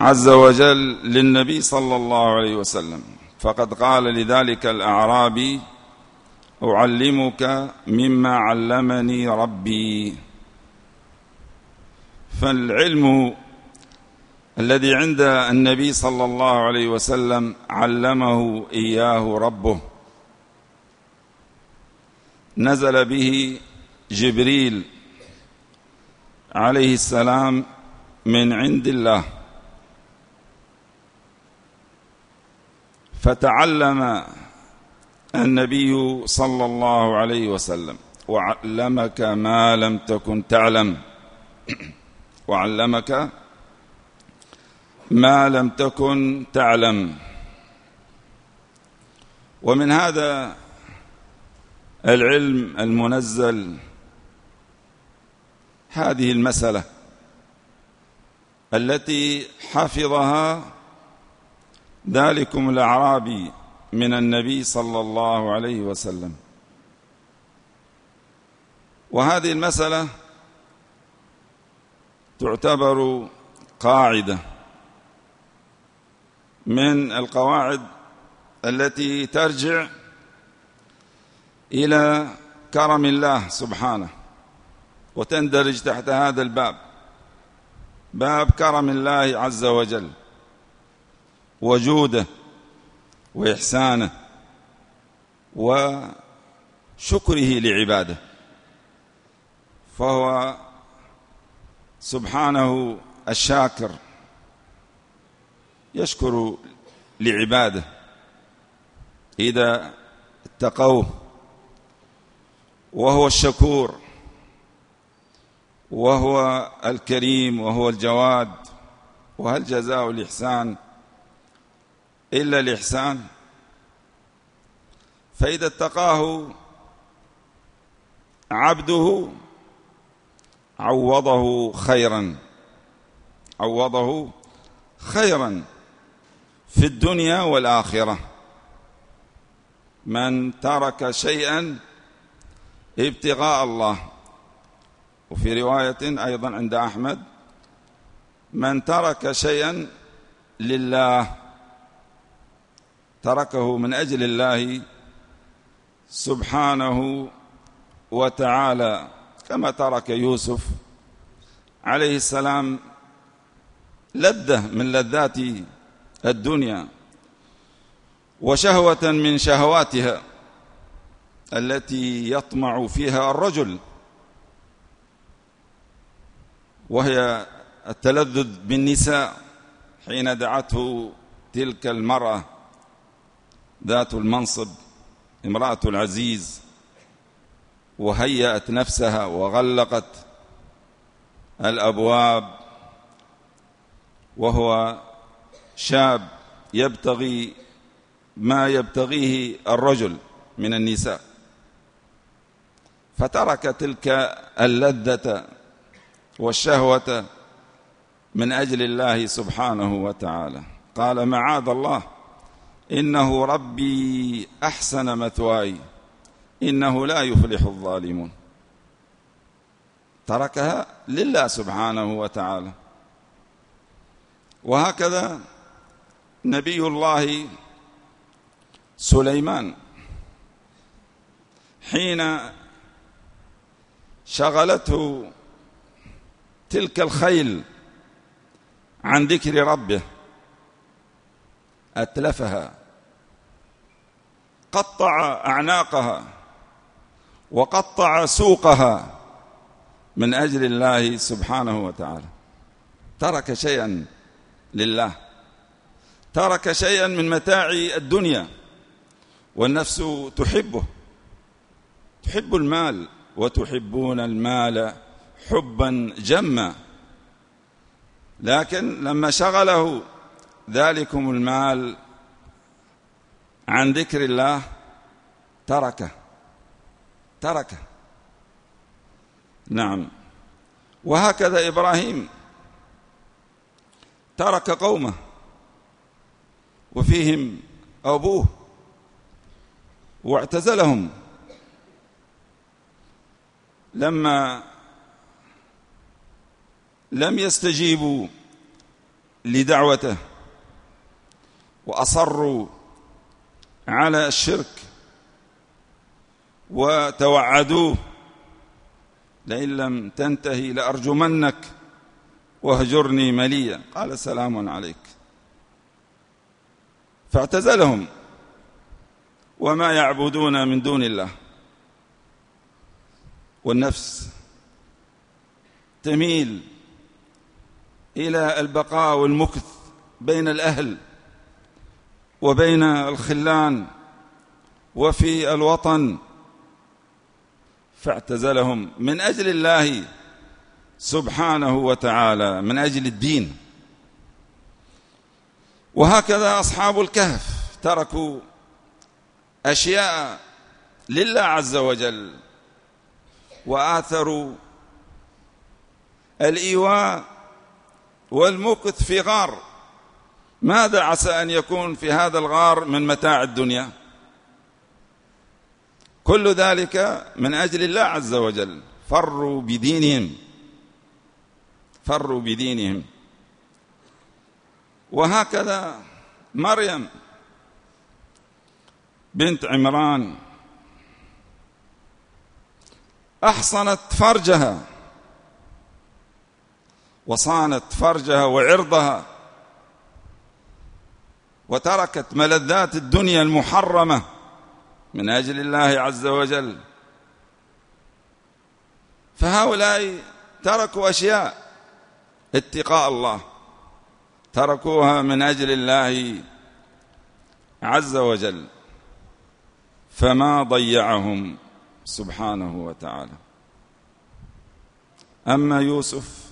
عز وجل للنبي صلى الله عليه وسلم. فقد قال لذلك الأعرابي أعلمك مما علمني ربي. فالعلم الذي عند النبي صلى الله عليه وسلم علمه إياه ربه. نزل به جبريل عليه السلام من عند الله. فتعلم النبي صلى الله عليه وسلم وعلمك ما لم تكن تعلم. وعلمك ما لم تكن تعلم. ومن هذا العلم المنزل هذه المسألة التي حفظها ذلكم الأعرابي من النبي صلى الله عليه وسلم. وهذه المسألة تعتبر قاعدة من القواعد التي ترجع إلى كرم الله سبحانه وتندرج تحت هذا الباب باب كرم الله عز وجل. وجوده وإحسانه وشكره لعباده. فهو سبحانه الشاكر يشكر لعباده. إذا اتقوه وهو الشكور وهو الكريم وهو الجواد وهل جزاء الإحسان؟ إلا الإحسان. فإذا اتقاه عبده عوضه خيرا. عوضه خيرا في الدنيا والآخرة. من ترك شيئا ابتغاء الله. وفي رواية أيضا عند أحمد من ترك شيئا لله. تركه من أجل الله سبحانه وتعالى كما ترك يوسف عليه السلام لذة من لذات الدنيا وشهوة من شهواتها التي يطمع فيها الرجل وهي التلذذ بالنساء حين دعته تلك المرأة. ذات المنصب امرأة العزيز وهيأت نفسها وغلقت الأبواب وهو شاب يبتغي ما يبتغيه الرجل من النساء. فترك تلك اللذة والشهوة من أجل الله سبحانه وتعالى. قال معاذ الله إنه ربي أحسن مثواي. إنه لا يفلح الظالمون. تركها لله سبحانه وتعالى. وهكذا نبي الله سليمان حين شغلته تلك الخيل عن ذكر ربه. أتلفها قطع أعناقها وقطع سوقها من أجل الله سبحانه وتعالى. ترك شيئا لله ترك شيئا من متاع الدنيا والنفس تحبه تحب المال وتحبون المال حبا جما. لكن لما شغله ذلكم المال عن ذكر الله تركه. تركه. نعم. وهكذا إبراهيم. ترك قومه. وفيهم أبوه. واعتزلهم. لما لم يستجيبوا لدعوته. وأصروا على الشرك وتوعدوه. لئن لم تنتهي لأرجمنك واهجرني مليا. قال سلام عليك. فاعتزلهم وما يعبدون من دون الله. والنفس تميل إلى البقاء والمكث بين الأهل. وبين الخلان وفي الوطن فاعتزلهم من أجل الله سبحانه وتعالى من أجل الدين. وهكذا أصحاب الكهف تركوا أشياء لله عز وجل وآثروا الإيواء والمكث في غار. ماذا عسى أن يكون في هذا الغار من متاع الدنيا؟ كل ذلك من أجل الله عز وجل. فروا بدينهم. فروا بدينهم. وهكذا مريم بنت عمران أحصنت فرجها وصانت فرجها وعرضها وتركت ملذات الدنيا المحرمة من أجل الله عز وجل. فهؤلاء تركوا أشياء اتقاء الله تركوها من أجل الله عز وجل. فما ضيعهم سبحانه وتعالى. أما يوسف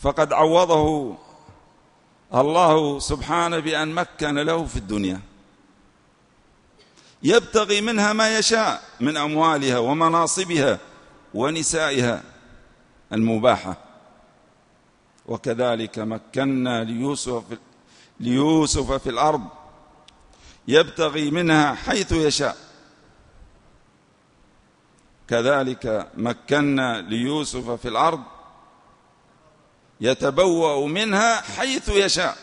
فقد عوضه الله سبحانه بأن مكن له في الدنيا. يبتغي منها ما يشاء من أموالها ومناصبها ونسائها المباحة. وكذلك مكنا ليوسف ليوسف في الأرض. يبتغي منها حيث يشاء. كذلك مكنا ليوسف في الأرض. يتبوأ منها حيث يشاء.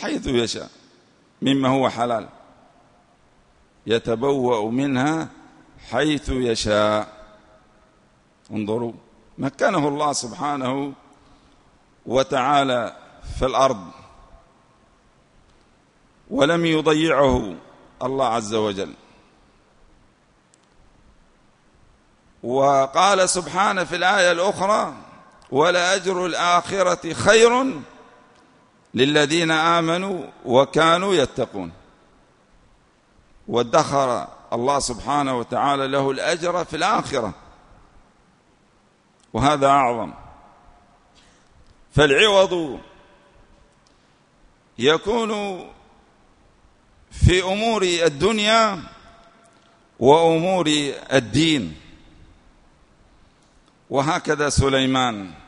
حيث يشاء. مما هو حلال. يتبوأ منها حيث يشاء. انظروا. مكنه الله سبحانه وتعالى في الأرض. ولم يضيعه الله عز وجل. وقال سبحانه في الآية الأخرى ولأجر الآخرة خير للذين آمنوا وكانوا يتقون. وادخر الله سبحانه وتعالى له الأجر في الآخرة. وهذا أعظم. فالعوض يكون في أمور الدنيا وأمور الدين. وهكذا سليمان.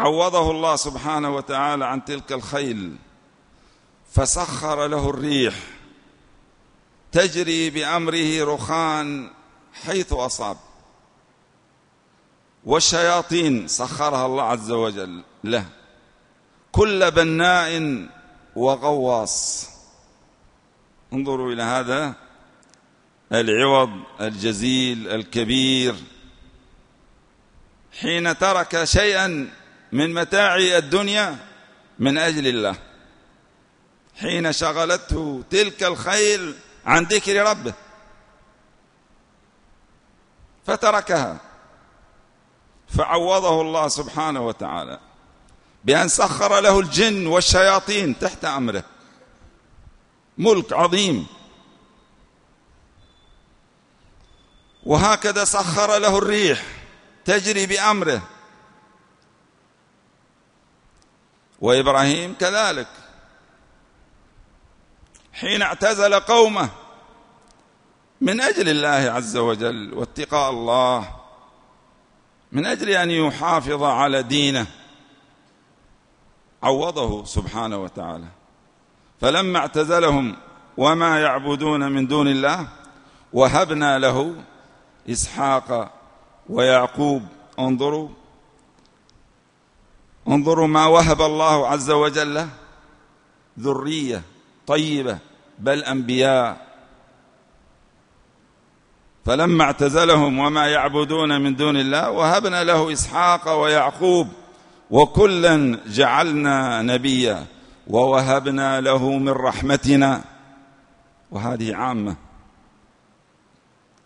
عوضه الله سبحانه وتعالى عن تلك الخيل فسخر له الريح تجري بأمره رخان حيث أصاب. والشياطين سخرها الله عز وجل له كل بناء وغواص. انظروا إلى هذا العوض الجزيل الكبير. حين ترك شيئا من متاع الدنيا من أجل الله. حين شغلته تلك الخيل عن ذكر ربه فتركها فعوضه الله سبحانه وتعالى بأن سخر له الجن والشياطين تحت أمره. ملك عظيم. وهكذا سخر له الريح تجري بأمره. وإبراهيم كذلك. حين اعتزل قومه من أجل الله عز وجل واتقاء الله من أجل أن يحافظ على دينه عوضه سبحانه وتعالى. فلما اعتزلهم وما يعبدون من دون الله وهبنا له إسحاق ويعقوب انظروا انظروا ما وهب الله عز وجل. له ذرية طيبة بل أنبياء. فلما اعتزلهم وما يعبدون من دون الله وهبنا له إسحاق ويعقوب وكلا جعلنا نبيا ووهبنا له من رحمتنا. وهذه عامة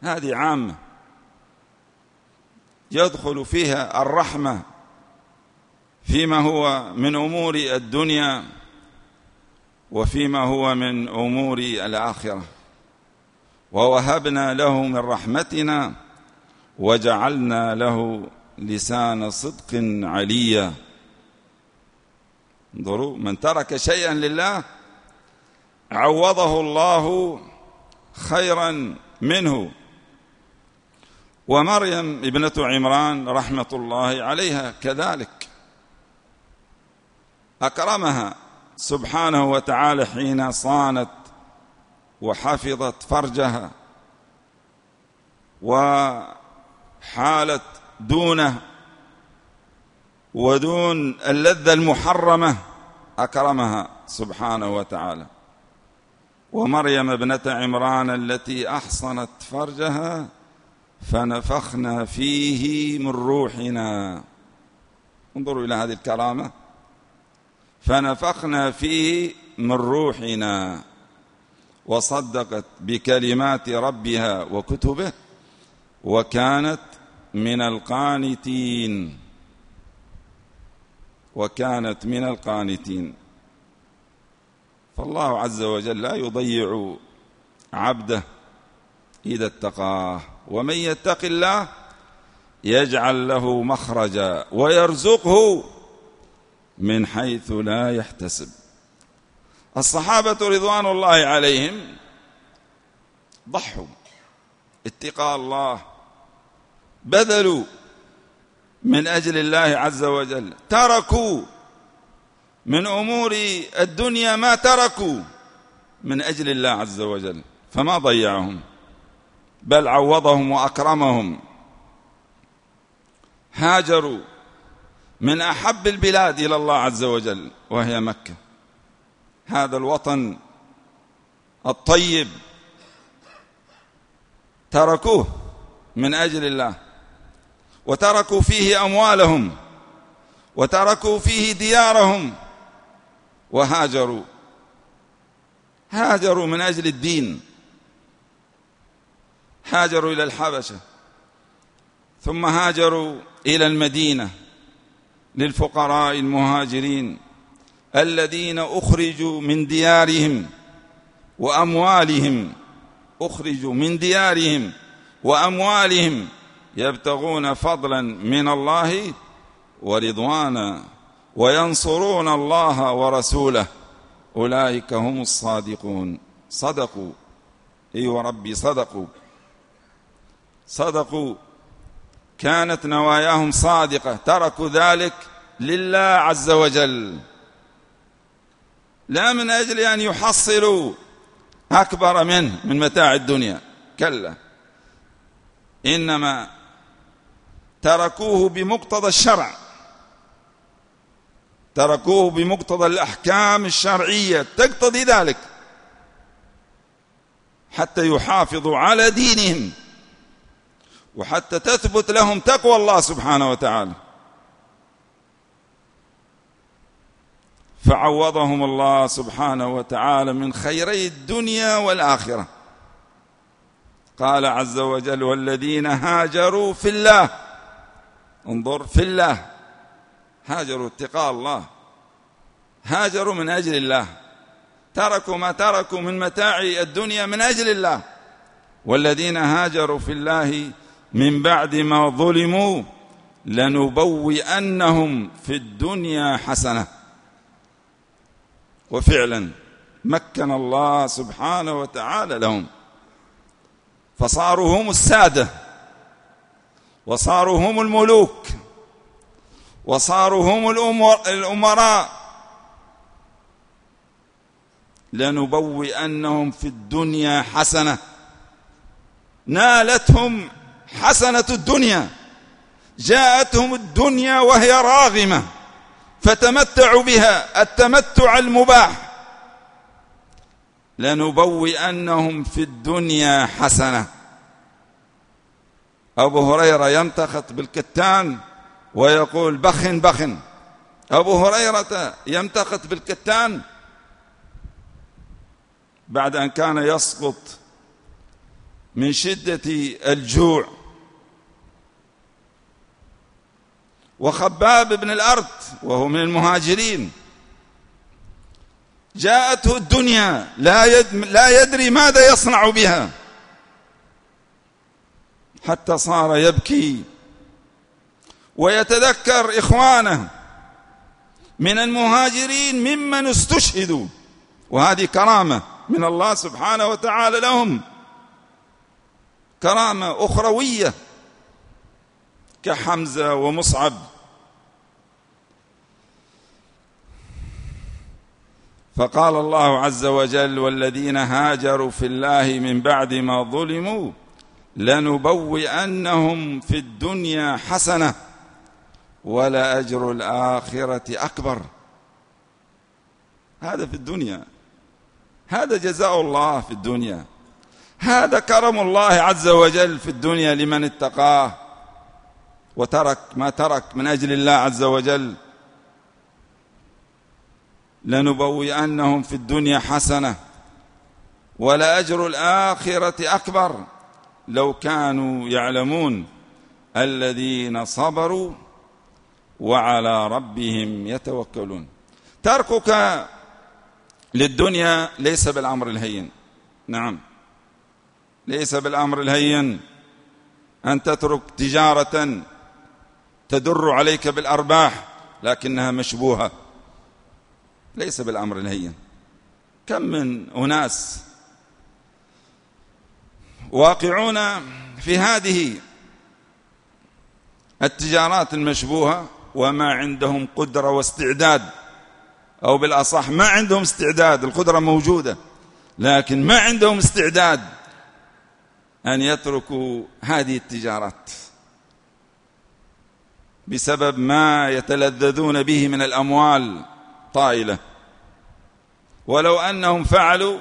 هذه عامة. يدخل فيها الرحمة فيما هو من أمور الدنيا وفيما هو من أمور الآخرة. ووهبنا له من رحمتنا وجعلنا له لسان صدق عليا. انظروا من ترك شيئا لله عوضه الله خيرا منه. ومريم ابنة عمران رحمة الله عليها كذلك. أكرمها سبحانه وتعالى حين صانت وحفظت فرجها وحالت دونه ودون اللذة المحرمة أكرمها سبحانه وتعالى. ومريم ابنة عمران التي أحصنت فرجها فنفخنا فيه من روحنا. انظروا إلى هذه الكرامة. فنفخنا فيه من روحنا وصدقت بكلمات ربها وكتبه وكانت من القانتين. وكانت من القانتين. فالله عز وجل لا يضيع عبده إذا اتقاه. ومن يتق الله يجعل له مخرجا ويرزقه من حيث لا يحتسب. الصحابة رضوان الله عليهم ضحوا. اتقاء الله. بذلوا من أجل الله عز وجل. تركوا من أمور الدنيا ما تركوا من أجل الله عز وجل. فما ضيعهم؟ بل عوضهم وأكرمهم. هاجروا. من أحب البلاد إلى الله عز وجل وهي مكة. هذا الوطن الطيب تركوه من أجل الله وتركوا فيه أموالهم وتركوا فيه ديارهم وهاجروا. هاجروا من أجل الدين. هاجروا إلى الحبشة ثم هاجروا إلى المدينة. للفقراء المهاجرين الذين أخرجوا من ديارهم وأموالهم أخرجوا من ديارهم وأموالهم يبتغون فضلا من الله ورضوانا وينصرون الله ورسوله. أولئك هم الصادقون. صدقوا. أيوة ربي صدقوا. صدقوا. كانت نواياهم صادقة. تركوا ذلك لله عز وجل. لا من أجل أن يحصلوا أكبر منه من متاع الدنيا. كلا. إنما تركوه بمقتضى الشرع. تركوه بمقتضى الأحكام الشرعية. تقتضي ذلك. حتى يحافظوا على دينهم. وحتى تثبت لهم تقوى الله سبحانه وتعالى. فعوضهم الله سبحانه وتعالى من خيري الدنيا والآخرة. قال عز وجل والذين هاجروا في الله انظر في الله. هاجروا اتقاء الله. هاجروا من أجل الله. تركوا ما تركوا من متاع الدنيا من أجل الله. والذين هاجروا في الله من بعد ما ظلموا لنبوئنهم في الدنيا حسنة. وفعلا مكن الله سبحانه وتعالى لهم. فصاروا هم السادة وصاروا هم الملوك وصاروا هم الأمراء. لنبوئنهم في الدنيا حسنة. نالتهم حسنة الدنيا جاءتهم الدنيا وهي راغمة فتمتعوا بها التمتع المباح. لنبوئنهم في الدنيا حسنة. أبو هريرة يمتخط بالكتان ويقول بخ بخ أبو هريرة يمتخط بالكتان بعد أن كان يسقط من شدة الجوع. وخباب بن الأرض وهو من المهاجرين. جاءته الدنيا لا يد لا يدري ماذا يصنع بها. حتى صار يبكي. ويتذكر إخوانه. من المهاجرين ممن استشهدوا. وهذه كرامة من الله سبحانه وتعالى لهم. كرامة أخروية. كحمزة ومصعب. فقال الله عز وجل والذين هاجروا في الله من بعد ما ظلموا لنبوئنهم في الدنيا حسنة ولأجر الآخرة أكبر. هذا في الدنيا. هذا جزاء الله في الدنيا. هذا كرم الله عز وجل في الدنيا لمن اتقاه. وترك ما ترك من أجل الله عز وجل. لنبوئنهم في الدنيا حسنة ولأجر الآخرة أكبر. لو كانوا يعلمون الذين صبروا وعلى ربهم يتوكلون. تركك للدنيا ليس بالأمر الهين. نعم. ليس بالأمر الهين أن تترك تجارة تدر عليك بالأرباح لكنها مشبوهة. ليس بالأمر الهين كم من أناس واقعون في هذه التجارات المشبوهة وما عندهم قدرة واستعداد أو بالأصح ما عندهم استعداد القدرة موجودة لكن ما عندهم استعداد أن يتركوا هذه التجارات. بسبب ما يتلذذون به من الأموال طائلة. ولو أنهم فعلوا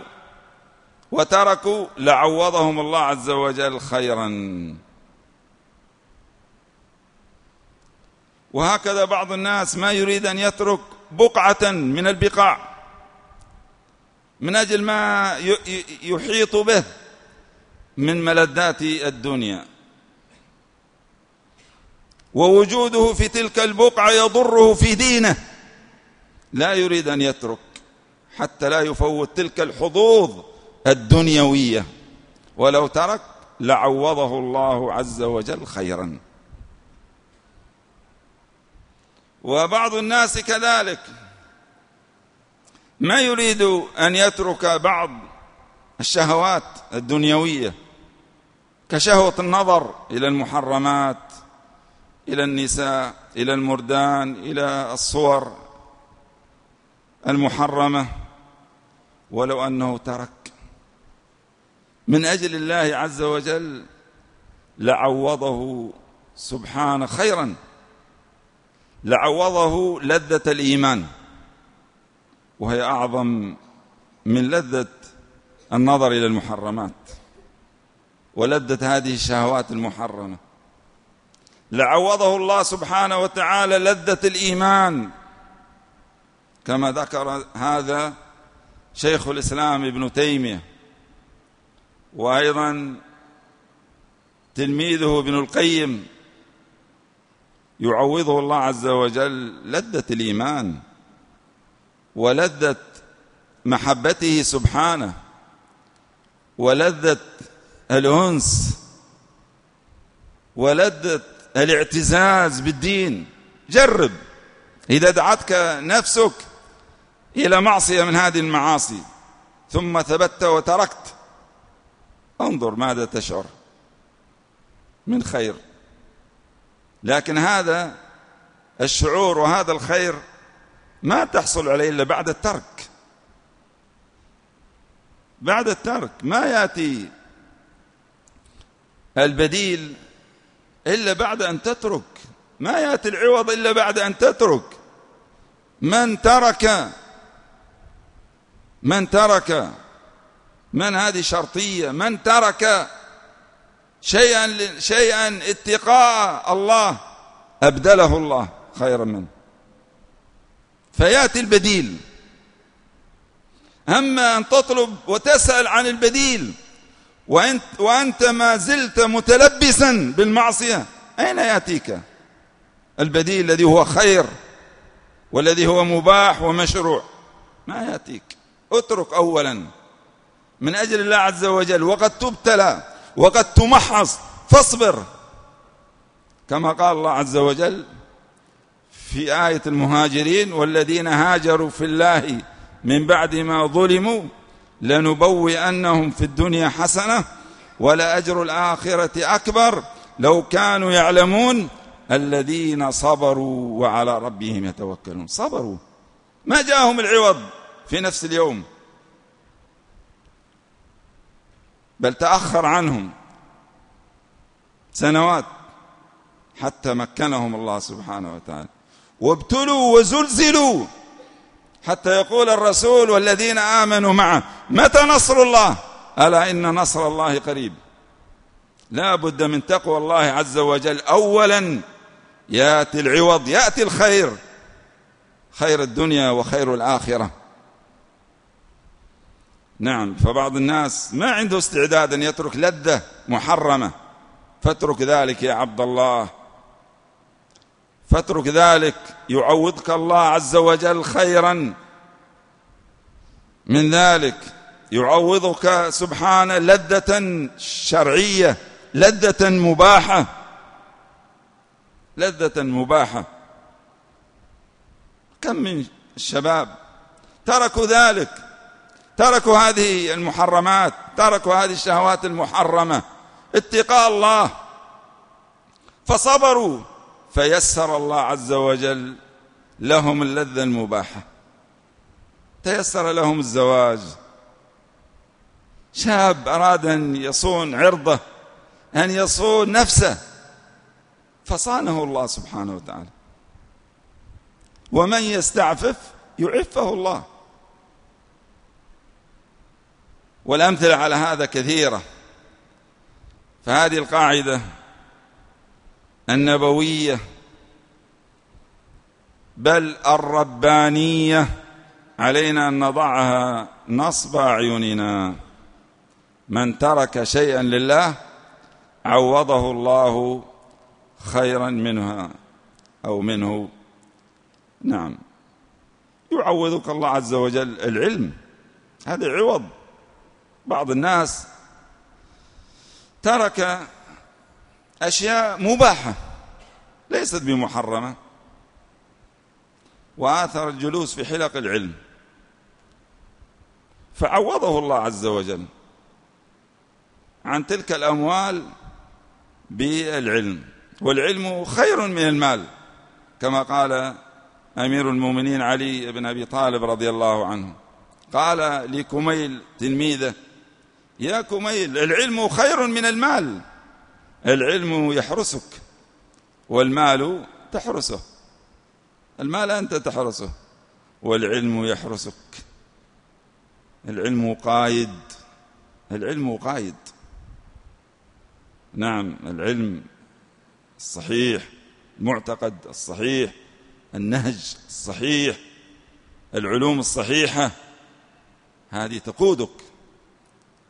وتركوا لعوضهم الله عز وجل خيرا. وهكذا بعض الناس ما يريد أن يترك بقعة من البقاع من أجل ما يحيط به من ملذات الدنيا. ووجوده في تلك البقعة يضره في دينه. لا يريد أن يترك حتى لا يفوت تلك الحظوظ الدنيوية. ولو ترك لعوضه الله عز وجل خيرا. وبعض الناس كذلك. ما يريد أن يترك بعض الشهوات الدنيوية كشهوة النظر إلى المحرمات إلى النساء إلى المردان إلى الصور المحرمة. ولو أنه ترك. من أجل الله عز وجل لعوضه سبحانه خيرا. لعوضه لذة الإيمان. وهي أعظم من لذة النظر إلى المحرمات. ولذة هذه الشهوات المحرمة. لعوضه الله سبحانه وتعالى لذة الإيمان. كما ذكر هذا شيخ الإسلام ابن تيمية. وأيضا تلميذه ابن القيم. يعوضه الله عز وجل لذة الإيمان. ولذة محبته سبحانه. ولذة الأنس. ولذة الاعتزاز بالدين. جرب. إذا دعتك نفسك إلى معصية من هذه المعاصي ثم ثبت وتركت انظر ماذا تشعر. من خير. لكن هذا الشعور وهذا الخير ما تحصل عليه إلا بعد الترك. بعد الترك ما يأتي البديل إلا بعد أن تترك. ما يأتي العوض إلا بعد أن تترك. من ترك من ترك من هذه شرطية؟ من ترك شيئا شيئا اتقاء الله أبدله الله خيرا منه. فيأتي البديل. أما أن تطلب وتسأل عن البديل وأنت, وأنت ما زلت متلبسا بالمعصية. أين يأتيك؟ البديل الذي هو خير والذي هو مباح ومشروع. ما يأتيك؟ اترك أولا. من أجل الله عز وجل وقد تبتلى وقد تمحص فاصبر. كما قال الله عز وجل في آية المهاجرين والذين هاجروا في الله من بعد ما ظلموا لنبوئنهم في الدنيا حسنة ولأجر الآخرة أكبر لو كانوا يعلمون الذين صبروا وعلى ربهم يتوكلون. صبروا. ما جاءهم العوض في نفس اليوم. بل تأخر عنهم سنوات حتى مكنهم الله سبحانه وتعالى. وابتلوا وزلزلوا. حتى يقول الرسول والذين آمنوا معه متى نصر الله؟ ألا إن نصر الله قريب. لا بد من تقوى الله عز وجل. أولا يأتي العوض يأتي الخير. خير الدنيا وخير الآخرة. نعم فبعض الناس ما عنده استعداد أن يترك لذة محرمة. فاترك ذلك يا عبد الله. فاترك ذلك. يعوضك الله عز وجل خيرا من ذلك. يعوضك سبحانه لذة شرعية لذة مباحة لذة مباحة. كم من الشباب تركوا ذلك تركوا هذه المحرمات تركوا هذه الشهوات المحرمة. اتقاء الله. فصبروا. فيسر الله عز وجل لهم اللذة المباحة. تيسر لهم الزواج. شاب أراد أن يصون عرضه أن يصون نفسه فصانه الله سبحانه وتعالى. ومن يستعفف يعفه الله. والأمثلة على هذا كثيرة. فهذه القاعدة النبوية بل الربانية علينا أن نضعها نصب أعيننا. من ترك شيئا لله عوضه الله خيرا منها أو منه. نعم. يعوضك الله عز وجل العلم. هذا عوض. بعض الناس ترك أشياء مباحة ليست بمحرمة. وآثر الجلوس في حلق العلم. فعوضه الله عز وجل عن تلك الأموال بالعلم. والعلم خير من المال كما قال أمير المؤمنين علي بن أبي طالب رضي الله عنه. قال لكميل تلميذه يا كميل العلم خير من المال. العلم يحرسك والمال تحرسه. المال أنت تحرسه والعلم يحرسك. العلم قايد العلم قايد. نعم العلم الصحيح المعتقد الصحيح النهج الصحيح العلوم الصحيحة هذه تقودك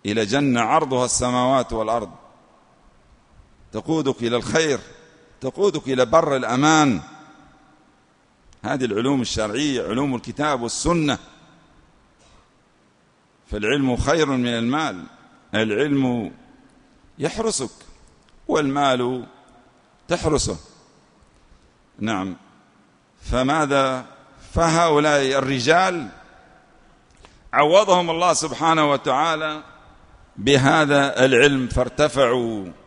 إلى جنة عرضها السماوات والأرض. تقودك إلى الخير تقودك إلى بر الأمان. هذه العلوم الشرعية علوم الكتاب والسنة. فالعلم خير من المال. العلم يحرسك والمال تحرسه. نعم. فماذا؟ فهؤلاء الرجال عوضهم الله سبحانه وتعالى بهذا العلم فارتفعوا.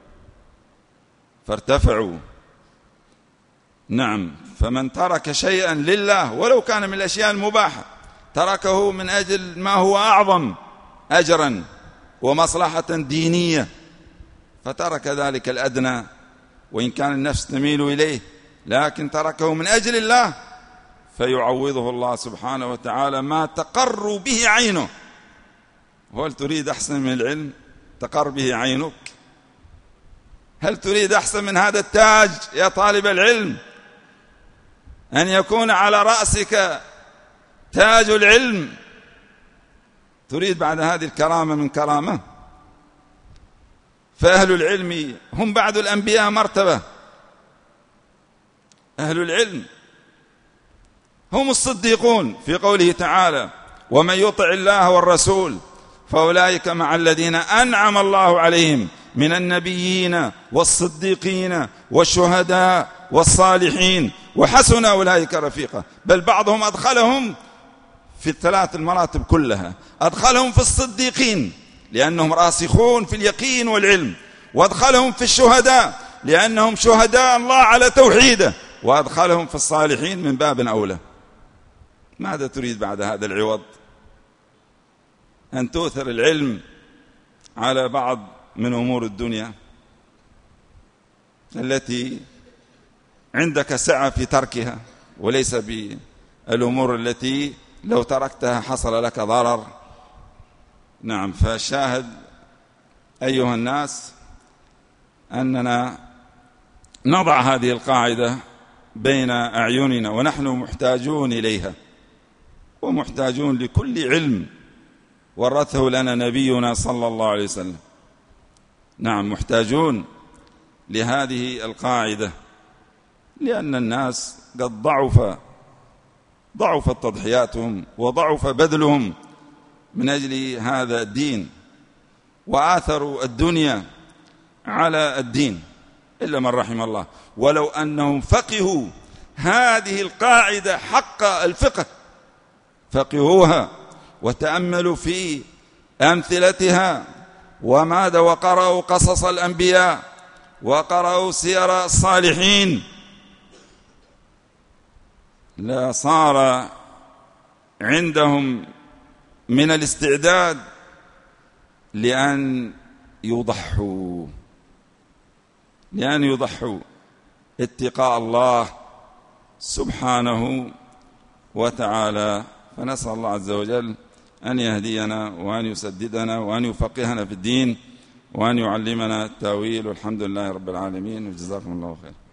فارتفعوا. نعم فمن ترك شيئا لله ولو كان من الأشياء المباحة تركه من أجل ما هو أعظم أجرا ومصلحة دينية فترك ذلك الأدنى وإن كان النفس تميل إليه لكن تركه من أجل الله فيعوضه الله سبحانه وتعالى ما تقر به عينه. هل تريد أحسن من العلم؟ تقر به عينك هل تريد أحسن من هذا التاج يا طالب العلم؟ أن يكون على رأسك تاج العلم. تريد بعد هذه الكرامة من كرامة؟ فأهل العلم هم بعد الأنبياء مرتبة. أهل العلم هم الصديقون في قوله تعالى ومن يطع الله والرسول فأولئك مع الذين أنعم الله عليهم من النبيين والصديقين والشهداء والصالحين وحسن أولئك رفيقا. بل بعضهم أدخلهم في الثلاث المراتب كلها. أدخلهم في الصديقين لأنهم راسخون في اليقين والعلم. وأدخلهم في الشهداء لأنهم شهداء الله على توحيده. وأدخلهم في الصالحين من باب أولى. ماذا تريد بعد هذا العوض؟ أن تؤثر العلم على بعض من أمور الدنيا التي عندك سعة في تركها وليس بالأمور التي لو تركتها حصل لك ضرر. نعم فشاهد أيها الناس أننا نضع هذه القاعدة بين أعيننا ونحن محتاجون إليها ومحتاجون لكل علم ورثه لنا نبينا صلى الله عليه وسلم. نعم محتاجون لهذه القاعدة لأن الناس قد ضعف ضعفت تضحياتهم وضعف بذلهم من أجل هذا الدين وآثروا الدنيا على الدين إلا من رحم الله. ولو أنهم فقهوا هذه القاعدة حق الفقه فقهوها وتأملوا في أمثلتها وماذا وقرأوا قصص الأنبياء؟ وقرأوا سير الصالحين. لا صار عندهم من الاستعداد لأن يضحوا. لأن يضحوا. اتقاء الله سبحانه وتعالى. فنسأل الله عز وجل أن يهدينا وأن يسددنا وأن يفقهنا في الدين وأن يعلمنا التأويل والحمد لله رب العالمين. وجزاكم الله خير